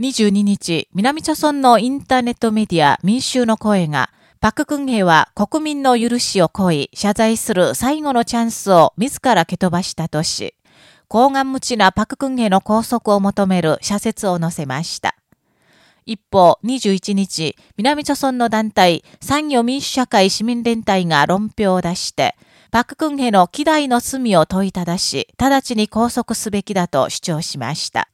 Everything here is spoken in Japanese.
22日、南朝村のインターネットメディア民衆の声が、パククンヘは国民の許しを請い、謝罪する最後のチャンスを自ら蹴飛ばしたとし、高顔無知なパククンヘの拘束を求める社説を載せました。一方、21日、南朝村の団体、産業民主社会市民連帯が論評を出して、パククンヘの希代の罪を問いただし、直ちに拘束すべきだと主張しました。